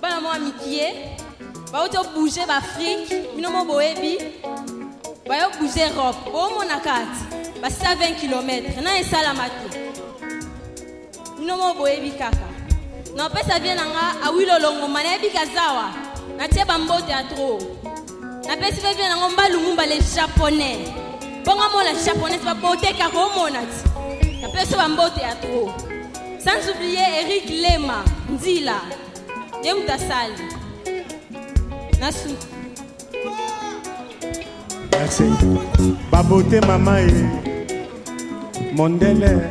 bana mwa mikie bauti obouge baafrike bino mo boyebi bayo bouge europe boomona kati basila 20 km na esalama te bino mo boyebi kaka napesa vie na nga awilo longomba nayebi kazawa natie bambote ya trop napesi mpe vie nango mba lumumba le japonais bongo amona japonais baboteka komona ti napesi bambote ya tro sans oublie eric lema nzila ye moto asali nasuki merci babote mama ye mondele